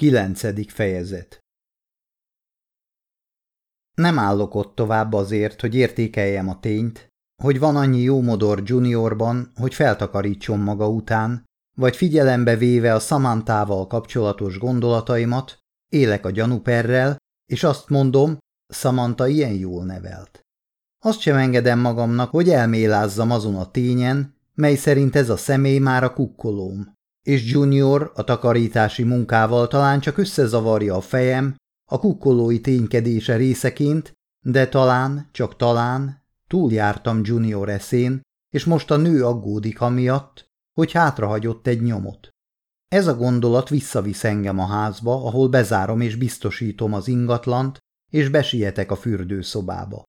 Kilencedik fejezet Nem állok ott tovább azért, hogy értékeljem a tényt, hogy van annyi jó modor juniorban, hogy feltakarítson maga után, vagy figyelembe véve a Samantával kapcsolatos gondolataimat, élek a gyanúperrel, és azt mondom, Samantha ilyen jól nevelt. Azt sem engedem magamnak, hogy elmélázzam azon a tényen, mely szerint ez a személy már a kukkolóm és Junior a takarítási munkával talán csak összezavarja a fejem a kukkolói ténykedése részeként, de talán, csak talán túljártam Junior eszén, és most a nő aggódik amiatt, hogy hátrahagyott egy nyomot. Ez a gondolat visszavisz engem a házba, ahol bezárom és biztosítom az ingatlant, és besietek a fürdőszobába.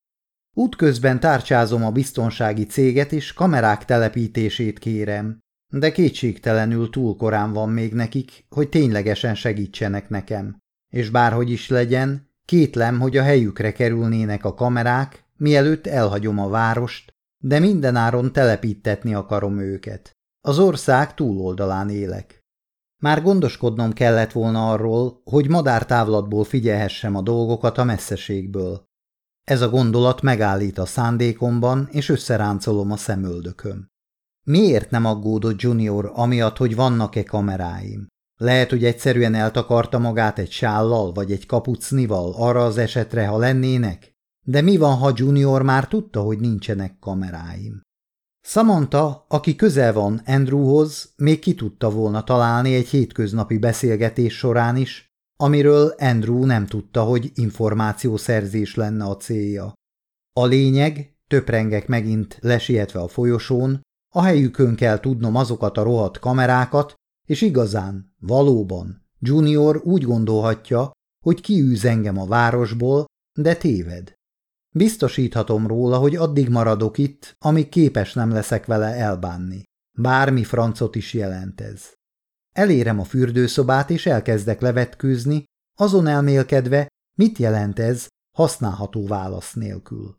Útközben tárcsázom a biztonsági céget, és kamerák telepítését kérem, de kétségtelenül túl korán van még nekik, hogy ténylegesen segítsenek nekem. És bárhogy is legyen, kétlem, hogy a helyükre kerülnének a kamerák, mielőtt elhagyom a várost, de mindenáron telepítetni akarom őket. Az ország túloldalán élek. Már gondoskodnom kellett volna arról, hogy madártávlatból figyelhessem a dolgokat a messzeségből. Ez a gondolat megállít a szándékomban, és összeráncolom a szemöldököm. Miért nem aggódott Junior amiatt, hogy vannak-e kameráim? Lehet, hogy egyszerűen eltakarta magát egy sállal vagy egy kapucnival arra az esetre, ha lennének? De mi van, ha Junior már tudta, hogy nincsenek kameráim? Samantha, aki közel van Andrewhoz, még ki tudta volna találni egy hétköznapi beszélgetés során is, amiről Andrew nem tudta, hogy információszerzés lenne a célja. A lényeg, töprengek megint lesietve a folyosón, a helyükön kell tudnom azokat a rohadt kamerákat, és igazán, valóban, Junior úgy gondolhatja, hogy kiűz engem a városból, de téved. Biztosíthatom róla, hogy addig maradok itt, amíg képes nem leszek vele elbánni. Bármi francot is jelent ez. Elérem a fürdőszobát, és elkezdek levetkőzni, azon elmélkedve, mit jelent ez használható válasz nélkül.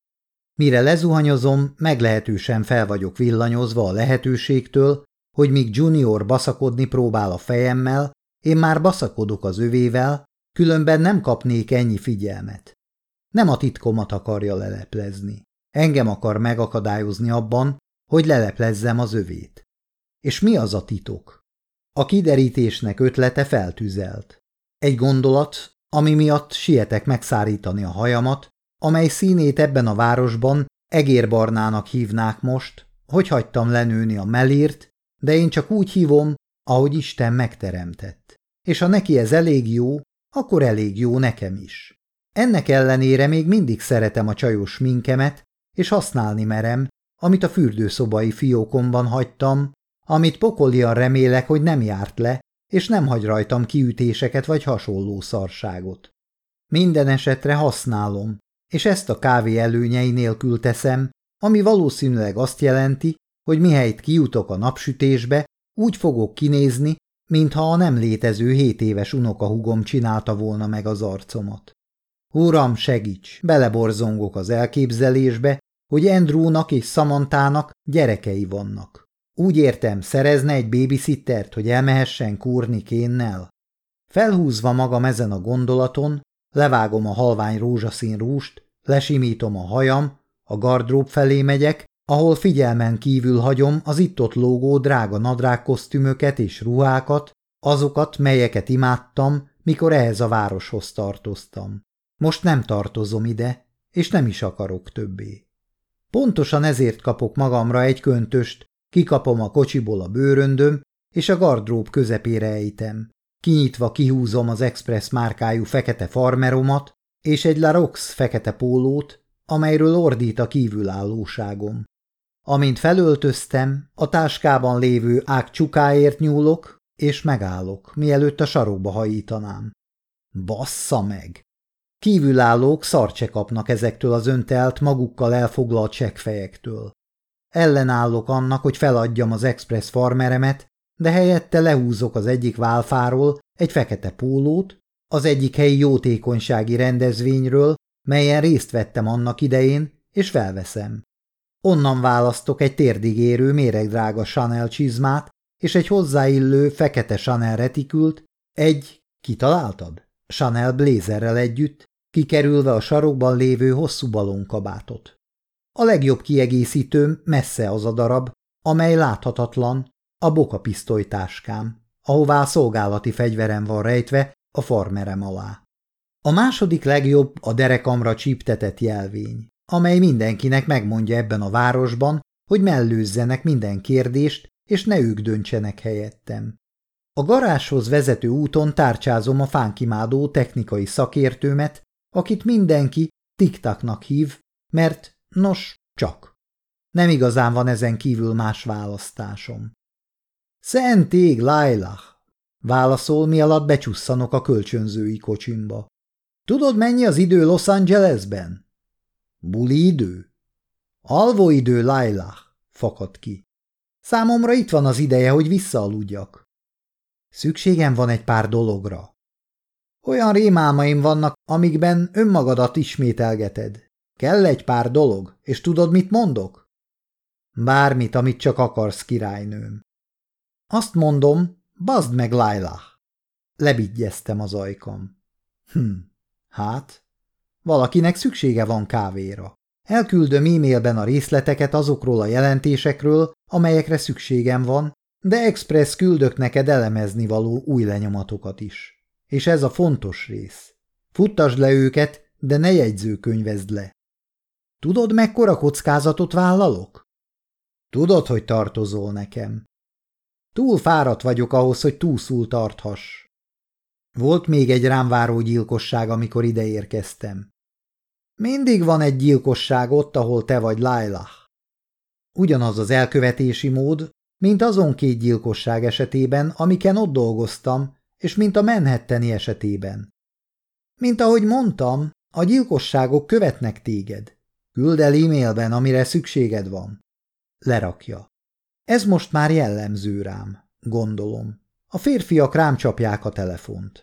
Mire lezuhanyozom, meglehetősen fel vagyok villanyozva a lehetőségtől, hogy míg Junior baszakodni próbál a fejemmel, én már baszakodok az övével, különben nem kapnék ennyi figyelmet. Nem a titkomat akarja leleplezni. Engem akar megakadályozni abban, hogy leleplezzem az övét. És mi az a titok? A kiderítésnek ötlete feltüzelt. Egy gondolat, ami miatt sietek megszárítani a hajamat, amely színét ebben a városban egérbarnának hívnák most, hogy hagytam lenőni a melírt, de én csak úgy hívom, ahogy Isten megteremtett. És ha neki ez elég jó, akkor elég jó nekem is. Ennek ellenére még mindig szeretem a csajos minkemet, és használni merem, amit a fürdőszobai fiókomban hagytam, amit pokolian remélek, hogy nem járt le, és nem hagy rajtam kiütéseket vagy hasonló szarságot. Minden esetre használom, és ezt a kávé előnyei nélkül teszem, ami valószínűleg azt jelenti, hogy mihelyt kijutok a napsütésbe, úgy fogok kinézni, mintha a nem létező hét éves unokahugom csinálta volna meg az arcomat. Uram, segíts, beleborzongok az elképzelésbe, hogy Andrewnak és Samantának gyerekei vannak. Úgy értem, szerezne egy babysittert, hogy elmehessen kúrni kénnel? Felhúzva magam ezen a gondolaton, levágom a halvány rózsaszín rúst, Lesimítom a hajam, a gardrób felé megyek, ahol figyelmen kívül hagyom az itt-ott lógó drága nadrág kosztümöket és ruhákat, azokat, melyeket imádtam, mikor ehhez a városhoz tartoztam. Most nem tartozom ide, és nem is akarok többé. Pontosan ezért kapok magamra egy köntöst, kikapom a kocsiból a bőröndöm, és a gardrób közepére ejtem. Kinyitva kihúzom az Express márkájú fekete farmeromat, és egy La Rox fekete pólót, amelyről ordít a kívülállóságom. Amint felöltöztem, a táskában lévő ág csukáért nyúlok, és megállok, mielőtt a sarokba hajítanám. Bassza meg! Kívülállók szarcse kapnak ezektől az öntelt, magukkal elfoglalt csekkfejektől. Ellenállok annak, hogy feladjam az express farmeremet, de helyette lehúzok az egyik válfáról egy fekete pólót, az egyik helyi jótékonysági rendezvényről, melyen részt vettem annak idején, és felveszem. Onnan választok egy térdigérő, méregdrága Chanel csizmát, és egy hozzáillő fekete Chanel retikült, egy Kitaláltad? Chanel blazerrel együtt, kikerülve a sarokban lévő hosszú balonkabátot. A legjobb kiegészítőm messze az a darab, amely láthatatlan, a bokapisztolytáskám, ahová a szolgálati fegyverem van rejtve a farmerem alá. A második legjobb a derekamra csíptetett jelvény, amely mindenkinek megmondja ebben a városban, hogy mellőzzenek minden kérdést, és ne ők döntsenek helyettem. A garázshoz vezető úton tárcsázom a fánkimádó technikai szakértőmet, akit mindenki tiktaknak hív, mert, nos, csak. Nem igazán van ezen kívül más választásom. Szent ég, Lailah! Válaszol, mi alatt becsusszanok a kölcsönzői kocsimba. Tudod, mennyi az idő Los Angelesben? Buli idő? Alvó idő, Lailah, fakad ki. Számomra itt van az ideje, hogy visszaaludjak. Szükségem van egy pár dologra. Olyan rémálmaim vannak, amikben önmagadat ismételgeted. Kell egy pár dolog, és tudod, mit mondok? Bármit, amit csak akarsz, királynőm. Azt mondom, bazd meg, Lailah. Lebigyeztem az ajkam. Hm, hát, valakinek szüksége van kávéra. Elküldöm e-mailben a részleteket azokról a jelentésekről, amelyekre szükségem van, de express küldök neked elemezni való új lenyomatokat is. És ez a fontos rész. Futtasd le őket, de ne jegyzőkönyvezd le. Tudod, mekkora kockázatot vállalok? Tudod, hogy tartozol nekem. Túl fáradt vagyok ahhoz, hogy túlszul tarthass. Volt még egy rám váró gyilkosság, amikor ide érkeztem. Mindig van egy gyilkosság ott, ahol te vagy, Lailah. Ugyanaz az elkövetési mód, mint azon két gyilkosság esetében, amiken ott dolgoztam, és mint a Manhattani esetében. Mint ahogy mondtam, a gyilkosságok követnek téged. Küld el e-mailben, amire szükséged van. Lerakja. Ez most már jellemző rám, gondolom. A férfiak rám csapják a telefont.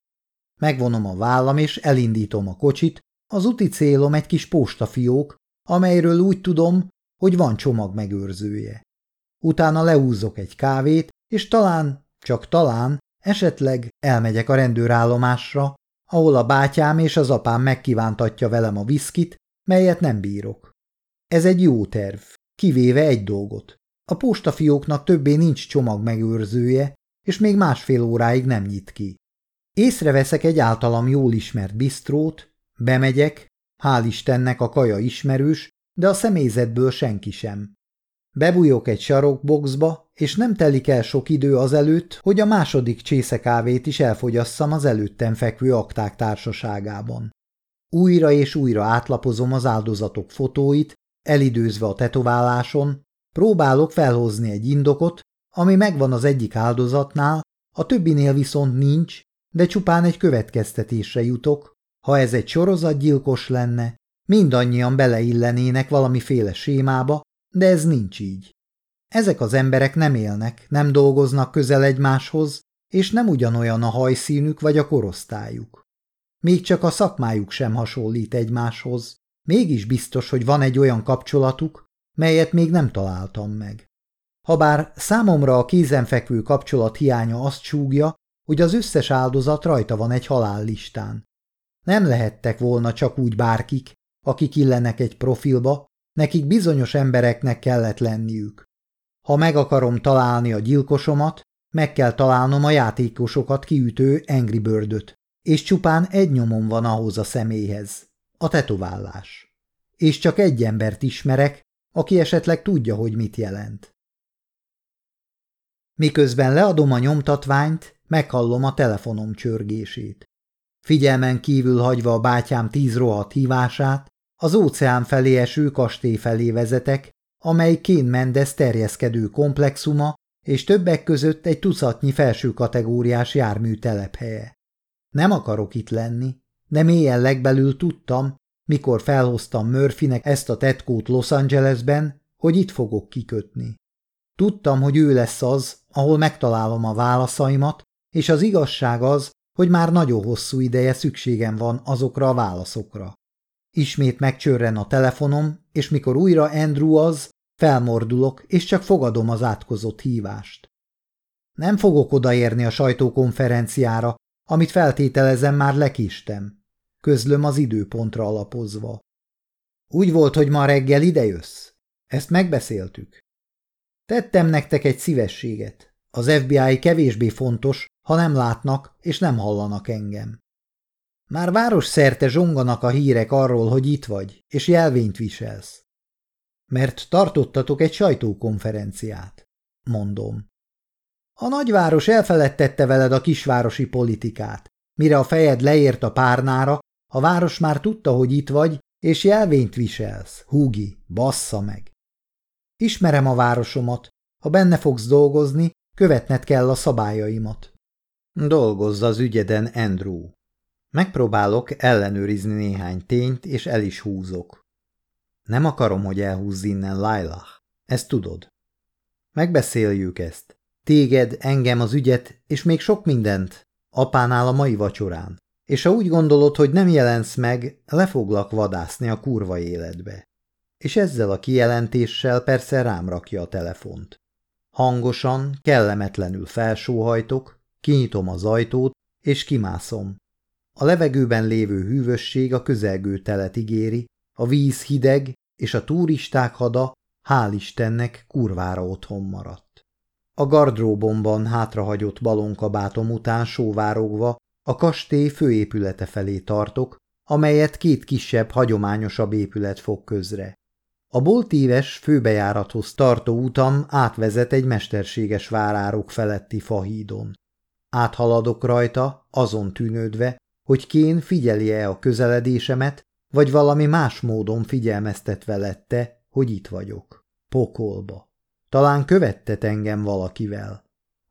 Megvonom a vállam, és elindítom a kocsit, az úti célom egy kis postafiók, amelyről úgy tudom, hogy van csomag megőrzője. Utána leúzok egy kávét, és talán, csak talán, esetleg elmegyek a rendőrállomásra, ahol a bátyám és az apám megkívántatja velem a viszkit, melyet nem bírok. Ez egy jó terv, kivéve egy dolgot. A postafióknak többé nincs csomag megőrzője, és még másfél óráig nem nyit ki. Észreveszek egy általam jól ismert bisztrót, bemegyek, hál' Istennek a kaja ismerős, de a személyzetből senki sem. Bebújok egy sarokboxba, és nem telik el sok idő azelőtt, hogy a második csészekávét is elfogyasszam az előttem fekvő akták társaságában. Újra és újra átlapozom az áldozatok fotóit, elidőzve a tetováláson, próbálok felhozni egy indokot, ami megvan az egyik áldozatnál, a többinél viszont nincs, de csupán egy következtetésre jutok, ha ez egy sorozatgyilkos lenne, mindannyian beleillenének valamiféle sémába, de ez nincs így. Ezek az emberek nem élnek, nem dolgoznak közel egymáshoz, és nem ugyanolyan a hajszínük vagy a korosztályuk. Még csak a szakmájuk sem hasonlít egymáshoz, mégis biztos, hogy van egy olyan kapcsolatuk, melyet még nem találtam meg. Habár számomra a kézenfekvő kapcsolat hiánya azt súgja, hogy az összes áldozat rajta van egy halállistán. Nem lehettek volna csak úgy bárkik, akik illenek egy profilba, nekik bizonyos embereknek kellett lenniük. Ha meg akarom találni a gyilkosomat, meg kell találnom a játékosokat kiütő Angry Birdöt, és csupán egy nyomom van ahhoz a személyhez, a tetoválás. És csak egy embert ismerek, aki esetleg tudja, hogy mit jelent. Miközben leadom a nyomtatványt, meghallom a telefonom csörgését. Figyelmen kívül hagyva a bátyám tíz rohadt hívását, az óceán felé eső kastély felé vezetek, amely Kén Mendes terjeszkedő komplexuma, és többek között egy tucatnyi felső kategóriás jármű telephelye. Nem akarok itt lenni, de mélyen legbelül tudtam, mikor felhoztam Murphynek ezt a tetkót Los Angelesben, hogy itt fogok kikötni. Tudtam, hogy ő lesz az, ahol megtalálom a válaszaimat, és az igazság az, hogy már nagyon hosszú ideje szükségem van azokra a válaszokra. Ismét megcsörren a telefonom, és mikor újra Andrew az, felmordulok, és csak fogadom az átkozott hívást. Nem fogok odaérni a sajtókonferenciára, amit feltételezem már lekistem. Közlöm az időpontra alapozva. Úgy volt, hogy ma reggel idejössz? Ezt megbeszéltük. Tettem nektek egy szívességet. Az FBI kevésbé fontos, ha nem látnak és nem hallanak engem. Már város szerte zsonganak a hírek arról, hogy itt vagy, és jelvényt viselsz. Mert tartottatok egy sajtókonferenciát, mondom. A nagyváros elfeledtette veled a kisvárosi politikát. Mire a fejed leért a párnára, a város már tudta, hogy itt vagy, és jelvényt viselsz. Húgi, bassza meg! Ismerem a városomat. Ha benne fogsz dolgozni, követned kell a szabályaimat. Dolgozz az ügyeden, Andrew. Megpróbálok ellenőrizni néhány tényt, és el is húzok. Nem akarom, hogy elhúzz innen, Lailah. Ezt tudod. Megbeszéljük ezt. Téged, engem, az ügyet, és még sok mindent. Apánál a mai vacsorán. És ha úgy gondolod, hogy nem jelensz meg, le foglak vadászni a kurva életbe. És ezzel a kijelentéssel persze rám rakja a telefont. Hangosan, kellemetlenül felsóhajtok, kinyitom az ajtót, és kimászom. A levegőben lévő hűvösség a közelgő telet ígéri, a víz hideg, és a turisták hada, hál' Istennek, kurvára otthon maradt. A gardróbomban hátrahagyott balonkabátom után sóvárogva a kastély főépülete felé tartok, amelyet két kisebb, hagyományosabb épület fog közre. A boltíves főbejárathoz tartó utam átvezet egy mesterséges várárok feletti fahídon. Áthaladok rajta, azon tűnődve, hogy Kén figyeli-e a közeledésemet, vagy valami más módon figyelmeztetve lette, hogy itt vagyok. Pokolba. Talán követtet engem valakivel.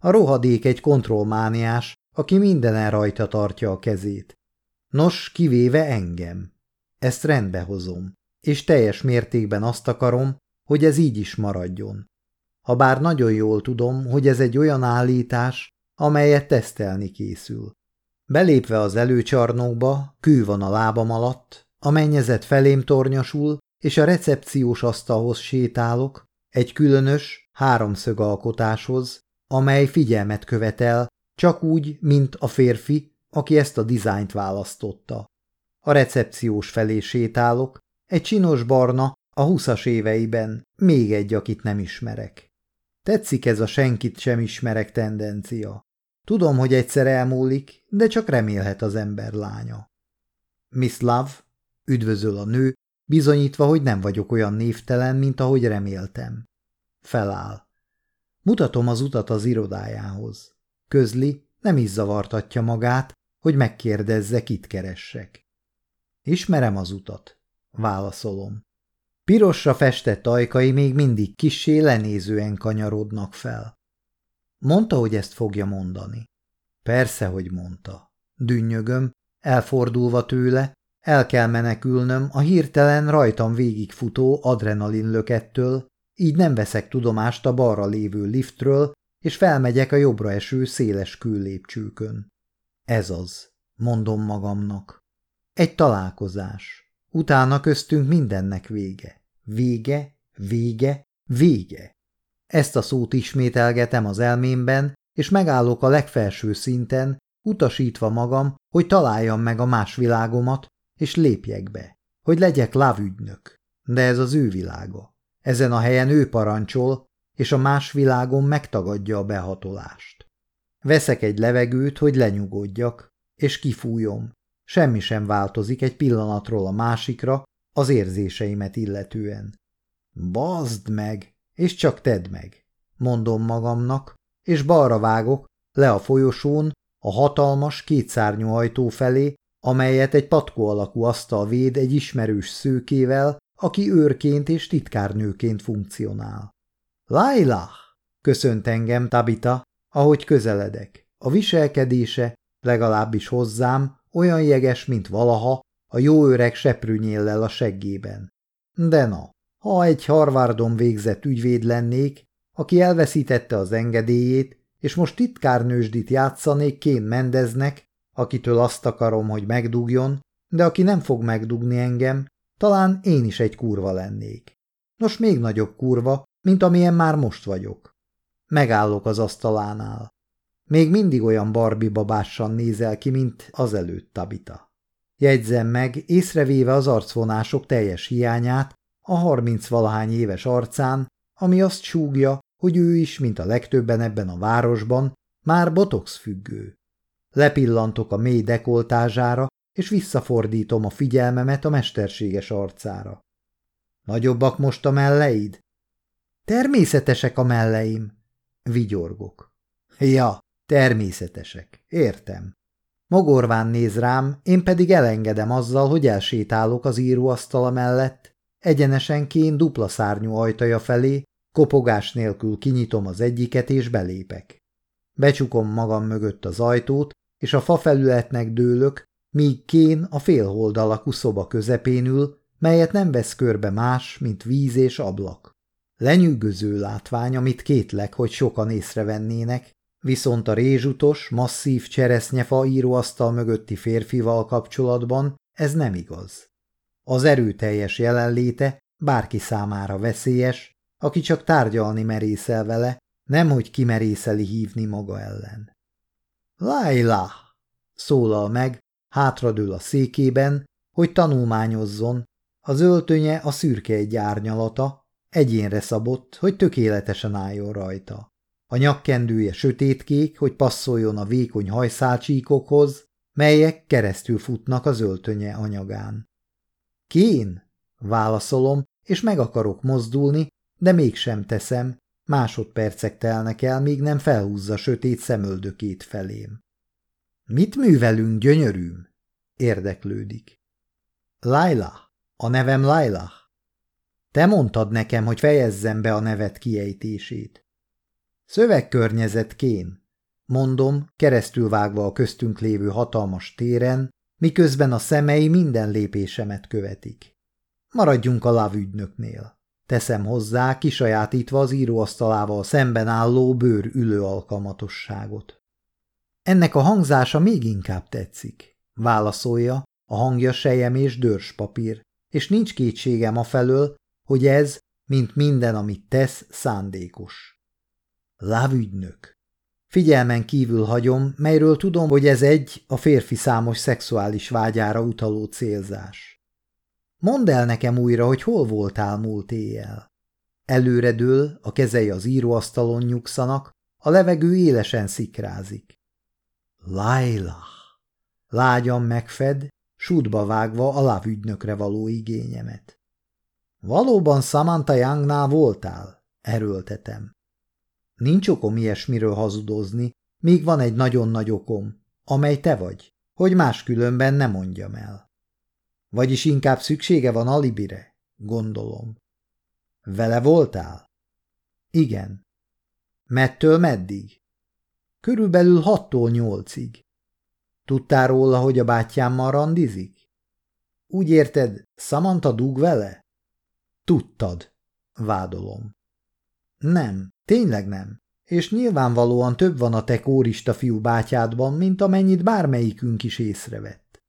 A rohadék egy kontrollmániás, aki mindenen rajta tartja a kezét. Nos, kivéve engem. Ezt rendbe hozom, és teljes mértékben azt akarom, hogy ez így is maradjon. Habár nagyon jól tudom, hogy ez egy olyan állítás, amelyet tesztelni készül. Belépve az előcsarnokba, kő van a lábam alatt, a mennyezet felém tornyosul, és a recepciós asztalhoz sétálok, egy különös, háromszög alkotáshoz, amely figyelmet követel, csak úgy, mint a férfi, aki ezt a dizájnt választotta. A recepciós felé sétálok, egy csinos barna, a húszas éveiben, még egy, akit nem ismerek. Tetszik ez a senkit sem ismerek tendencia. Tudom, hogy egyszer elmúlik, de csak remélhet az ember lánya. Miss Love, üdvözöl a nő, bizonyítva, hogy nem vagyok olyan névtelen, mint ahogy reméltem. Feláll. Mutatom az utat az irodájához. Közli, nem is zavartatja magát, hogy megkérdezze, kit keressek. Ismerem az utat, válaszolom. Pirosra festett ajkai még mindig kissé lenézően kanyarodnak fel. Mondta, hogy ezt fogja mondani. Persze, hogy mondta. Dünnyögöm, elfordulva tőle, el kell menekülnöm a hirtelen rajtam végigfutó adrenalinlökettől, így nem veszek tudomást a balra lévő liftről, és felmegyek a jobbra eső széles küllépcsőkön. Ez az, mondom magamnak. Egy találkozás. Utána köztünk mindennek vége. Vége, vége, vége. Ezt a szót ismételgetem az elmémben, és megállok a legfelső szinten, utasítva magam, hogy találjam meg a más világomat, és lépjek be, hogy legyek lávügynök. De ez az ő világa. Ezen a helyen ő parancsol, és a más világon megtagadja a behatolást. Veszek egy levegőt, hogy lenyugodjak, és kifújom. Semmi sem változik egy pillanatról a másikra az érzéseimet illetően. Bazd meg, és csak tedd meg, mondom magamnak, és balra vágok, le a folyosón, a hatalmas, kétszárnyú ajtó felé, amelyet egy patkó alakú asztal véd egy ismerős szőkével, aki őrként és titkárnőként funkcionál. Lailah! köszönt engem Tabita, ahogy közeledek. A viselkedése, legalábbis hozzám, olyan jeges, mint valaha, a jó öreg seprűnyéllel a seggében. De na, ha egy Harvardon végzett ügyvéd lennék, aki elveszítette az engedélyét, és most titkárnősdit játszanék Kén Mendeznek, akitől azt akarom, hogy megdugjon, de aki nem fog megdugni engem, talán én is egy kurva lennék. Nos, még nagyobb kurva, mint amilyen már most vagyok. Megállok az asztalánál. Még mindig olyan Barbie babásan nézel ki, mint azelőtt Tabita. Jegyzem meg, észrevéve az arcvonások teljes hiányát a harminc-valahány éves arcán, ami azt súgja, hogy ő is, mint a legtöbben ebben a városban, már botox függő. Lepillantok a mély dekoltázsára, és visszafordítom a figyelmemet a mesterséges arcára. Nagyobbak most a melleid? Természetesek a melleim, vigyorgok. Ja, természetesek, értem. Mogorván néz rám, én pedig elengedem azzal, hogy elsétálok az íróasztala mellett, egyenesen kén dupla szárnyú ajtaja felé, kopogás nélkül kinyitom az egyiket és belépek. Becsukom magam mögött az ajtót, és a fafelületnek dőlök, míg kén a félhold alakú szoba közepén ül, melyet nem vesz körbe más, mint víz és ablak. Lenyűgöző látvány, amit kétlek, hogy sokan észrevennének, viszont a rézsutos, masszív cseresznyefa íróasztal mögötti férfival kapcsolatban ez nem igaz. Az erőteljes jelenléte bárki számára veszélyes, aki csak tárgyalni merészel vele, nemhogy kimerészeli hívni maga ellen. Laila! szólal meg, hátradől a székében, hogy tanulmányozzon, az öltönye a szürke egy árnyalata, egyénre szabott, hogy tökéletesen álljon rajta. A nyakkendője sötétkék, hogy passzoljon a vékony hajszálcsíkokhoz, melyek keresztül futnak az öltönye anyagán. Kén? Válaszolom, és meg akarok mozdulni, de mégsem teszem, másodpercek telnek el, míg nem felhúzza sötét szemöldökét felém. Mit művelünk, gyönyörűm? Érdeklődik. Laila, a nevem Laila. Te mondtad nekem, hogy fejezzem be a nevet kiejtését. Szövegkörnyezet mondom, keresztülvágva a köztünk lévő hatalmas téren, miközben a szemei minden lépésemet követik. Maradjunk a lávügynöknél. Teszem hozzá, kisajátítva az íróasztalával szemben álló bőr ülő alkalmatosságot. Ennek a hangzása még inkább tetszik, válaszolja, a hangja sejem és dörspapír, és nincs kétségem a felől, hogy ez, mint minden, amit tesz, szándékos. Lávügynök. Figyelmen kívül hagyom, melyről tudom, hogy ez egy a férfi számos szexuális vágyára utaló célzás. Mondd el nekem újra, hogy hol voltál múlt éjjel. Előredől, a kezei az íróasztalon nyugszanak, a levegő élesen szikrázik. Laila! Lágyan megfed, sútba vágva a lávügynökre való igényemet. Valóban Samantha Youngnál voltál? Erőltetem. Nincs okom ilyesmiről hazudozni, míg van egy nagyon nagy okom, amely te vagy, hogy máskülönben ne mondjam el. Vagyis inkább szüksége van alibire, gondolom. Vele voltál? Igen. Mettől meddig? Körülbelül hattól nyolcig. Tudtál róla, hogy a bátyámmal randizik? Úgy érted, Samantha dug vele? Tudtad, vádolom. Nem, tényleg nem. És nyilvánvalóan több van a te kórista fiú bátyádban, mint amennyit bármelyikünk is észrevett.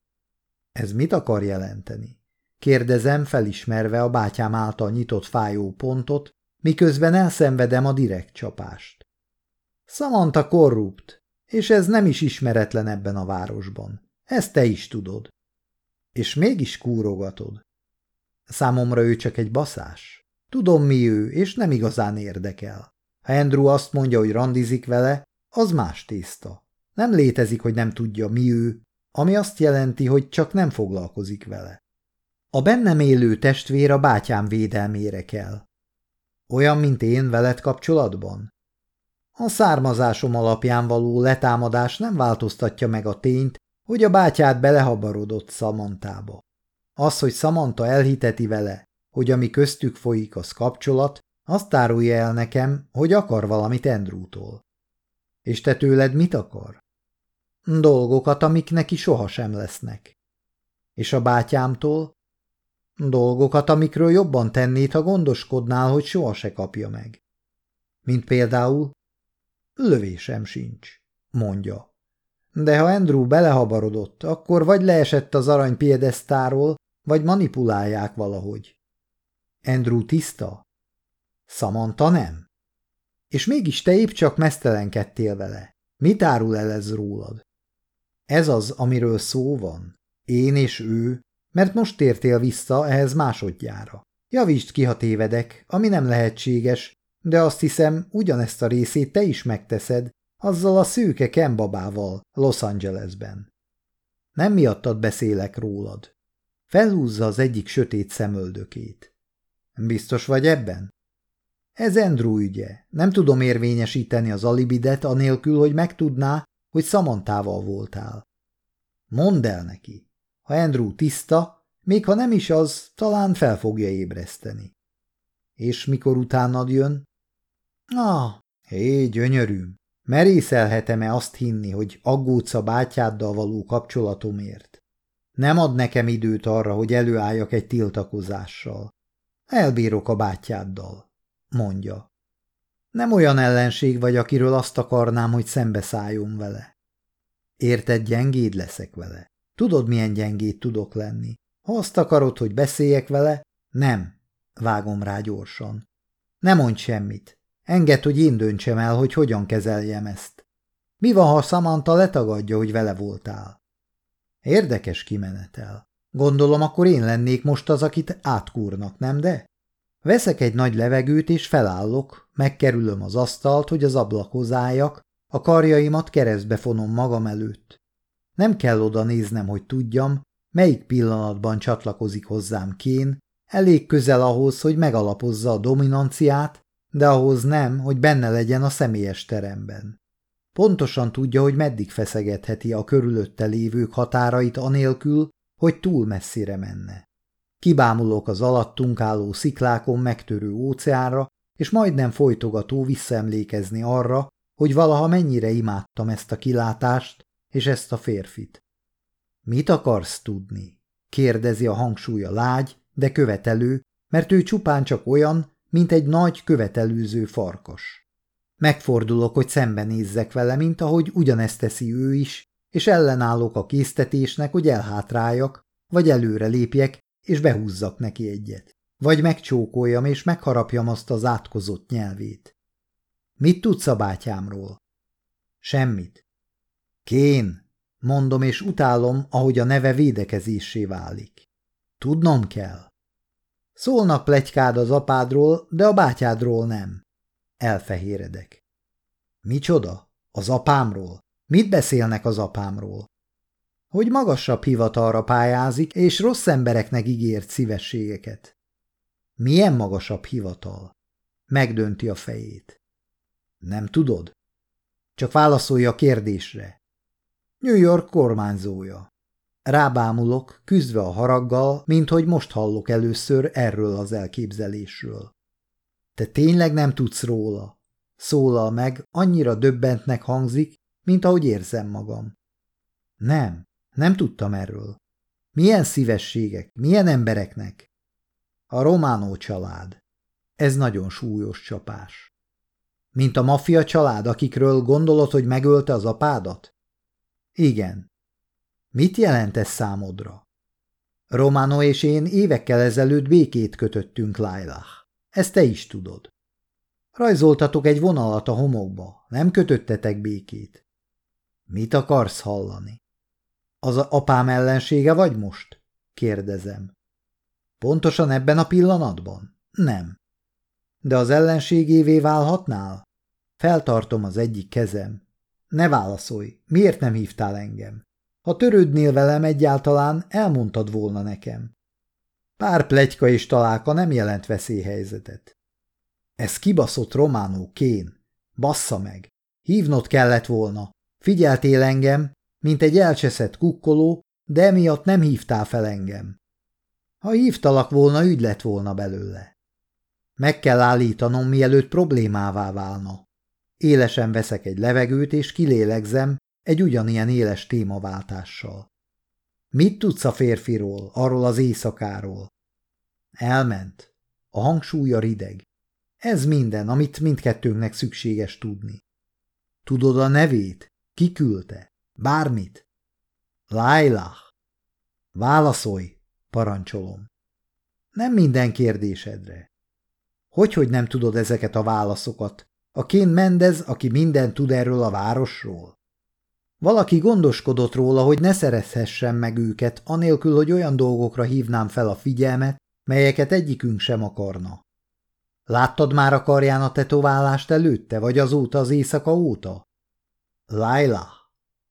Ez mit akar jelenteni? Kérdezem, felismerve a bátyám által nyitott fájó pontot, miközben elszenvedem a direkt csapást. Samantha korrupt, és ez nem is ismeretlen ebben a városban. Ezt te is tudod. És mégis kúrogatod. Számomra ő csak egy baszás. Tudom, mi ő, és nem igazán érdekel. Ha Andrew azt mondja, hogy randizik vele, az más tészta. Nem létezik, hogy nem tudja, mi ő, ami azt jelenti, hogy csak nem foglalkozik vele. A bennem élő testvér a bátyám védelmére kell. Olyan, mint én veled kapcsolatban? A származásom alapján való letámadás nem változtatja meg a tényt, hogy a bátyát belehabarodott Szamantába. Az, hogy Szamanta elhiteti vele, hogy ami köztük folyik, az kapcsolat, azt árulja el nekem, hogy akar valamit Andrewtól. És te tőled mit akar? Dolgokat, amik neki sohasem lesznek. És a bátyámtól? Dolgokat, amikről jobban tennéd, ha gondoskodnál, hogy soha se kapja meg. Mint például Lövésem sincs, mondja. De ha Andrew belehabarodott, akkor vagy leesett az arany piedesztáról, vagy manipulálják valahogy. Andrew tiszta? Samantha nem? És mégis te épp csak mesztelenkedtél vele. Mit árul el ez rólad? Ez az, amiről szó van. Én és ő, mert most tértél vissza ehhez másodjára. Javítsd ki, ha tévedek, ami nem lehetséges, de azt hiszem, ugyanezt a részét te is megteszed, azzal a szőke kembabával Los Angelesben. Nem miattad beszélek rólad. Felhúzza az egyik sötét szemöldökét. Biztos vagy ebben? Ez Andrew ügye. Nem tudom érvényesíteni az alibidet anélkül, hogy megtudná, hogy Samantával voltál. Mondd el neki. Ha Andrew tiszta, még ha nem is az, talán fel fogja ébreszteni. És mikor utánad jön? Ah, hé, gyönyörűm, merészelhetem-e azt hinni, hogy aggódsz a bátyáddal való kapcsolatomért? Nem ad nekem időt arra, hogy előálljak egy tiltakozással. Elbírok a bátyáddal, mondja. Nem olyan ellenség vagy, akiről azt akarnám, hogy szembeszálljon vele. Érted, gyengéd leszek vele. Tudod, milyen gyengéd tudok lenni. Ha azt akarod, hogy beszéljek vele, nem. Vágom rá gyorsan. Ne mondj semmit. Engedd, hogy én döntsem el, hogy hogyan kezeljem ezt. Mi van, ha Samantha letagadja, hogy vele voltál? Érdekes kimenetel. Gondolom, akkor én lennék most az, akit átkúrnak, nem de? Veszek egy nagy levegőt, és felállok, megkerülöm az asztalt, hogy az ablakhoz álljak, a karjaimat keresztbe fonom magam előtt. Nem kell oda néznem, hogy tudjam, melyik pillanatban csatlakozik hozzám Kén, elég közel ahhoz, hogy megalapozza a dominanciát, de ahhoz nem, hogy benne legyen a személyes teremben. Pontosan tudja, hogy meddig feszegetheti a körülötte lévők határait anélkül, hogy túl messzire menne. Kibámulok az alattunk álló sziklákon megtörő óceánra, és majdnem folytogató visszaemlékezni arra, hogy valaha mennyire imádtam ezt a kilátást és ezt a férfit. Mit akarsz tudni? kérdezi a hangsúlya lágy, de követelő, mert ő csupán csak olyan, mint egy nagy követelőző farkas. Megfordulok, hogy szembenézzek vele, mint ahogy ugyanezt teszi ő is, és ellenállok a késztetésnek, hogy elhátráljak, vagy előre lépjek, és behúzzak neki egyet. Vagy megcsókoljam, és megharapjam azt az átkozott nyelvét. Mit tudsz a bátyámról? Semmit. Kén, mondom, és utálom, ahogy a neve védekezésé válik. Tudnom kell. Szólnak plegykád az apádról, de a bátyádról nem. Elfehéredek. Micsoda? Az apámról? Mit beszélnek az apámról? Hogy magasabb hivatalra pályázik, és rossz embereknek ígért szívességeket. Milyen magasabb hivatal? Megdönti a fejét. Nem tudod? Csak válaszolja a kérdésre. New York kormányzója. Rábámulok, küzdve a haraggal, mint hogy most hallok először erről az elképzelésről. Te tényleg nem tudsz róla? Szólal meg, annyira döbbentnek hangzik, mint ahogy érzem magam. Nem, nem tudtam erről. Milyen szívességek, milyen embereknek? A románó család. Ez nagyon súlyos csapás. Mint a maffia család, akikről gondolod, hogy megölte az apádat? Igen. Mit jelent ez számodra? Romano és én évekkel ezelőtt békét kötöttünk, Lailah. Ezt te is tudod. Rajzoltatok egy vonalat a homokba, nem kötöttetek békét. Mit akarsz hallani? Az apám ellensége vagy most? kérdezem. Pontosan ebben a pillanatban? Nem. De az ellenségévé válhatnál? Feltartom az egyik kezem. Ne válaszolj, miért nem hívtál engem? Ha törődnél velem egyáltalán, elmondtad volna nekem. Pár plegyka és találka nem jelent veszélyhelyzetet. Ez kibaszott románó kén. Bassza meg. Hívnod kellett volna. Figyeltél engem, mint egy elcseszett kukkoló, de emiatt nem hívtál fel engem. Ha hívtalak volna, ügy lett volna belőle. Meg kell állítanom, mielőtt problémává válna. Élesen veszek egy levegőt, és kilélegzem egy ugyanilyen éles témaváltással. Mit tudsz a férfiról, arról az éjszakáról? Elment. A hangsúlya rideg. Ez minden, amit mindkettőnknek szükséges tudni. Tudod a nevét? Ki küldte? Bármit? Lailah. Válaszolj, parancsolom. Nem minden kérdésedre. Hogy, hogy nem tudod ezeket a válaszokat? A Kén Mendez, aki minden tud erről a városról? Valaki gondoskodott róla, hogy ne szerezhessen meg őket, anélkül, hogy olyan dolgokra hívnám fel a figyelmet, melyeket egyikünk sem akarna. Láttad már a karján a tetoválást előtte, vagy azóta az éjszaka óta? Laila,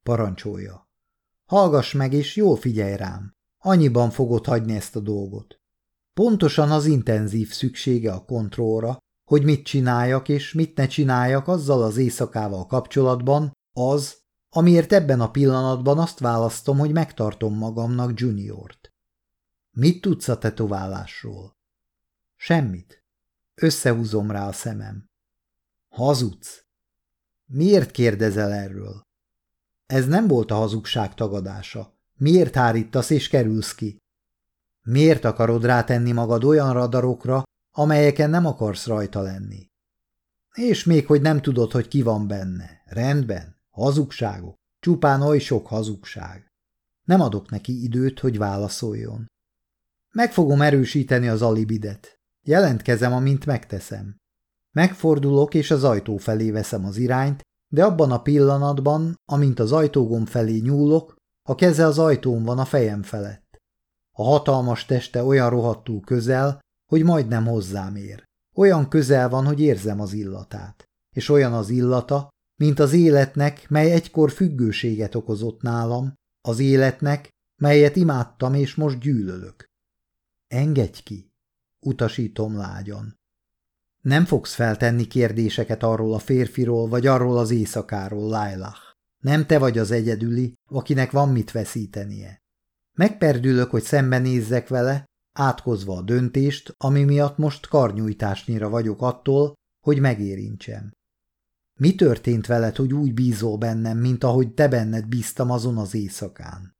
parancsolja. Hallgass meg, és jól figyelj rám. Annyiban fogod hagyni ezt a dolgot. Pontosan az intenzív szüksége a kontrollra, hogy mit csináljak és mit ne csináljak azzal az éjszakával kapcsolatban, az, amiért ebben a pillanatban azt választom, hogy megtartom magamnak Juniort. Mit tudsz a tetoválásról? Semmit. Összehúzom rá a szemem. Hazudsz. Miért kérdezel erről? Ez nem volt a hazugság tagadása. Miért hárítasz és kerülsz ki? Miért akarod rátenni magad olyan radarokra, amelyeken nem akarsz rajta lenni? És még, hogy nem tudod, hogy ki van benne. Rendben, hazugságok. Csupán oly sok hazugság. Nem adok neki időt, hogy válaszoljon. Meg fogom erősíteni az alibidet. Jelentkezem, amint megteszem. Megfordulok, és az ajtó felé veszem az irányt, de abban a pillanatban, amint az ajtógom felé nyúlok, a keze az ajtón van a fejem felett. A hatalmas teste olyan rohadtul közel, hogy majdnem hozzám ér. Olyan közel van, hogy érzem az illatát. És olyan az illata, mint az életnek, mely egykor függőséget okozott nálam, az életnek, melyet imádtam és most gyűlölök. Engedj ki, utasítom lágyan. Nem fogsz feltenni kérdéseket arról a férfiról, vagy arról az éjszakáról, Lailah. Nem te vagy az egyedüli, akinek van mit veszítenie. Megperdülök, hogy szembenézzek vele, átkozva a döntést, ami miatt most karnyújtásnyira vagyok attól, hogy megérintsem. Mi történt veled, hogy úgy bízol bennem, mint ahogy te benned bíztam azon az éjszakán?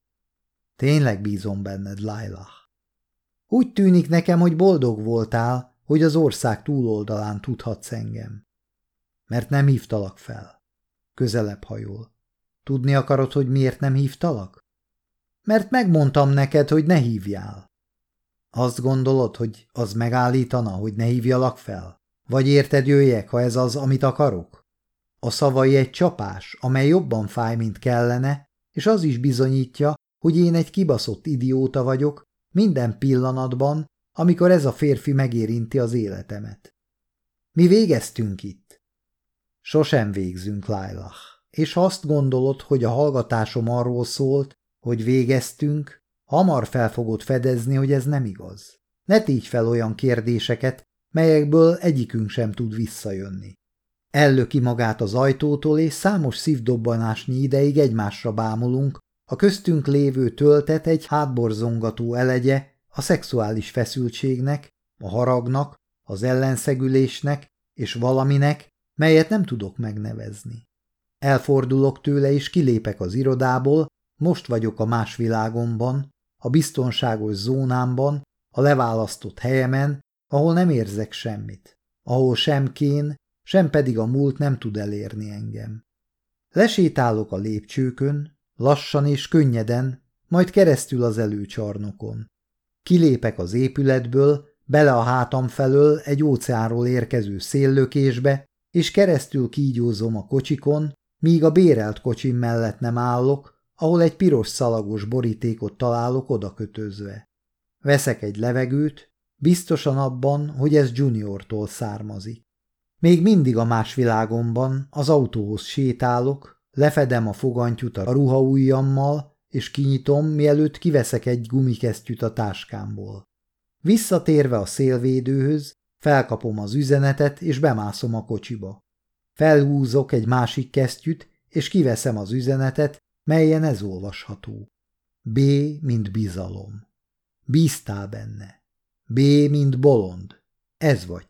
Tényleg bízom benned, Lailah. Úgy tűnik nekem, hogy boldog voltál, hogy az ország túloldalán tudhatsz engem. Mert nem hívtalak fel. Közelebb hajol. Tudni akarod, hogy miért nem hívtalak? Mert megmondtam neked, hogy ne hívjál. Azt gondolod, hogy az megállítana, hogy ne hívjalak fel? Vagy érted jöjjek, ha ez az, amit akarok? A szavai egy csapás, amely jobban fáj, mint kellene, és az is bizonyítja, hogy én egy kibaszott idióta vagyok, minden pillanatban, amikor ez a férfi megérinti az életemet. Mi végeztünk itt? Sosem végzünk, Lailah. És ha azt gondolod, hogy a hallgatásom arról szólt, hogy végeztünk, hamar fel fogod fedezni, hogy ez nem igaz. Ne tégy fel olyan kérdéseket, melyekből egyikünk sem tud visszajönni. Ellöki magát az ajtótól, és számos szívdobbanásnyi ideig egymásra bámulunk, a köztünk lévő töltet egy hátborzongató elegye a szexuális feszültségnek, a haragnak, az ellenszegülésnek és valaminek, melyet nem tudok megnevezni. Elfordulok tőle, és kilépek az irodából, most vagyok a más világomban, a biztonságos zónámban, a leválasztott helyemen, ahol nem érzek semmit, ahol sem kén, sem pedig a múlt nem tud elérni engem. Lesétálok a lépcsőkön, lassan és könnyeden, majd keresztül az előcsarnokon. Kilépek az épületből, bele a hátam felől egy óceánról érkező széllökésbe, és keresztül kígyózom a kocsikon, míg a bérelt kocsim mellett nem állok, ahol egy piros szalagos borítékot találok odakötözve. Veszek egy levegőt, biztosan abban, hogy ez Juniortól származik. Még mindig a más világomban az autóhoz sétálok, lefedem a fogantyút a ruhaujjammal, és kinyitom, mielőtt kiveszek egy gumikesztyűt a táskámból. Visszatérve a szélvédőhöz, felkapom az üzenetet, és bemászom a kocsiba. Felhúzok egy másik kesztyűt, és kiveszem az üzenetet, melyen ez olvasható. B, mint bizalom. Bíztál benne. B, mint bolond. Ez vagy